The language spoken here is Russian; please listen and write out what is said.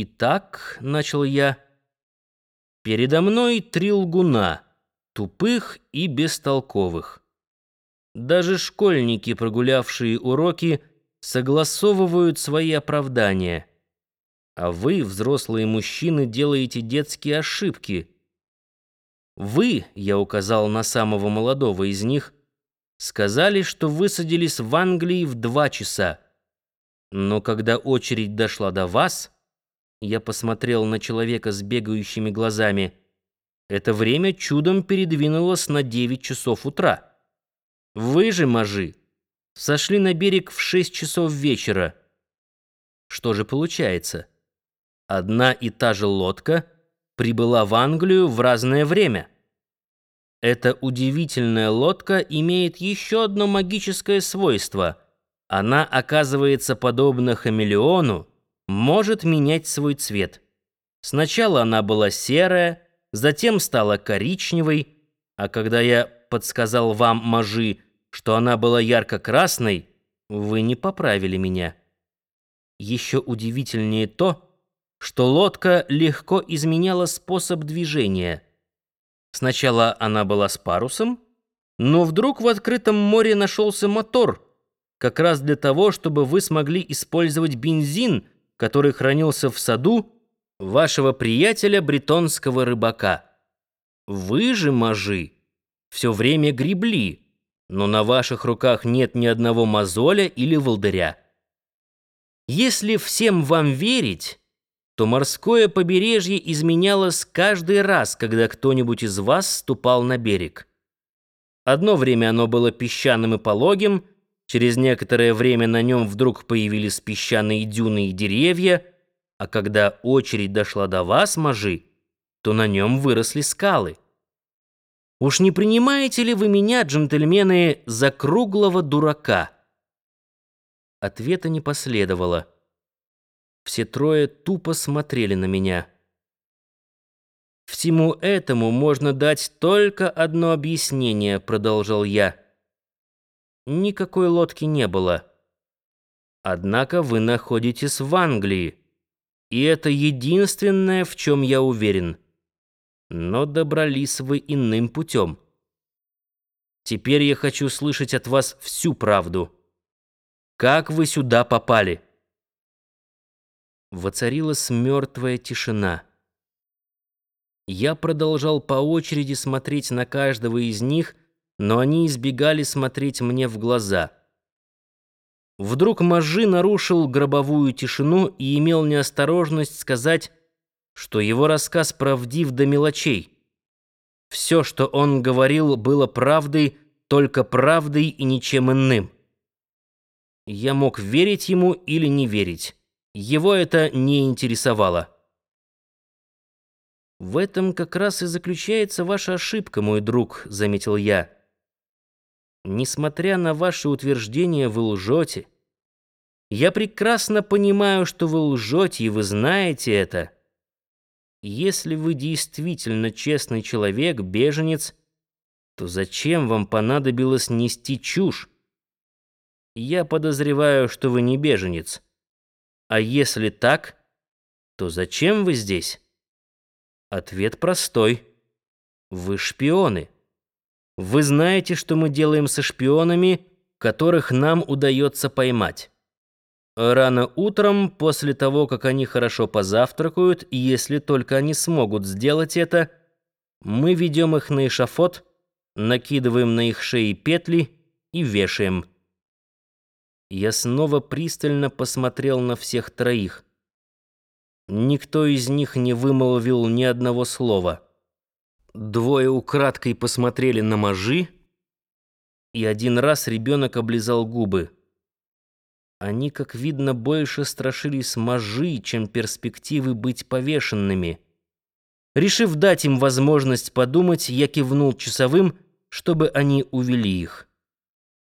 «Итак», — начал я, — «передо мной три лгуна, тупых и бестолковых. Даже школьники, прогулявшие уроки, согласовывают свои оправдания. А вы, взрослые мужчины, делаете детские ошибки. Вы, я указал на самого молодого из них, сказали, что высадились в Англии в два часа. Но когда очередь дошла до вас, я посмотрел на человека с бегающими глазами. Это время чудом передвинулось на 9 часов утра. Вы же, мажи, сошли на берег в 6 часов вечера. Что же получается? Одна и та же лодка прибыла в Англию в разное время. Эта удивительная лодка имеет еще одно магическое свойство — она оказывается подобна хамелеону, может менять свой цвет. Сначала она была серая, затем стала коричневой, а когда я подсказал вам, мажи, что она была ярко-красной, вы не поправили меня. Еще удивительнее то, что лодка легко изменяла способ движения. Сначала она была с парусом, но вдруг в открытом море нашелся мотор — как раз для того, чтобы вы смогли использовать бензин, который хранился в саду вашего приятеля бретонского рыбака. Вы же, мажи, все время гребли, но на ваших руках нет ни одного мозоля или волдыря. Если всем вам верить, то морское побережье изменялось каждый раз, когда кто-нибудь из вас ступал на берег. Одно время оно было песчаным и пологим, Через некоторое время на нем вдруг появились песчаные дюны и деревья, а когда очередь дошла до вас, мажи, то на нем выросли скалы. Уж не принимаете ли вы меня, джентльмены, за круглого дурака? Ответа не последовало. Все трое тупо смотрели на меня. Всему этому можно дать только одно объяснение, продолжал я никакой лодки не было. Однако вы находитесь в Англии, и это единственное, в чем я уверен. Но добрались вы иным путем. Теперь я хочу слышать от вас всю правду. Как вы сюда попали?» Воцарилась мертвая тишина. Я продолжал по очереди смотреть на каждого из них — но они избегали смотреть мне в глаза. Вдруг Мажи нарушил гробовую тишину и имел неосторожность сказать, что его рассказ правдив до мелочей. Все, что он говорил, было правдой, только правдой и ничем иным. Я мог верить ему или не верить. Его это не интересовало. «В этом как раз и заключается ваша ошибка, мой друг», — заметил я. Несмотря на ваши утверждения, вы лжете. Я прекрасно понимаю, что вы лжете, и вы знаете это. Если вы действительно честный человек, беженец, то зачем вам понадобилось нести чушь? Я подозреваю, что вы не беженец. А если так, то зачем вы здесь? Ответ простой. Вы шпионы. Вы знаете, что мы делаем со шпионами, которых нам удается поймать. Рано утром, после того, как они хорошо позавтракают, если только они смогут сделать это, мы ведем их на эшафот, накидываем на их шеи петли и вешаем. Я снова пристально посмотрел на всех троих. Никто из них не вымолвил ни одного слова. Двое украдкой посмотрели на мажи, и один раз ребенок облизал губы. Они, как видно, больше страшились мажи, чем перспективы быть повешенными. Решив дать им возможность подумать, я кивнул часовым, чтобы они увели их.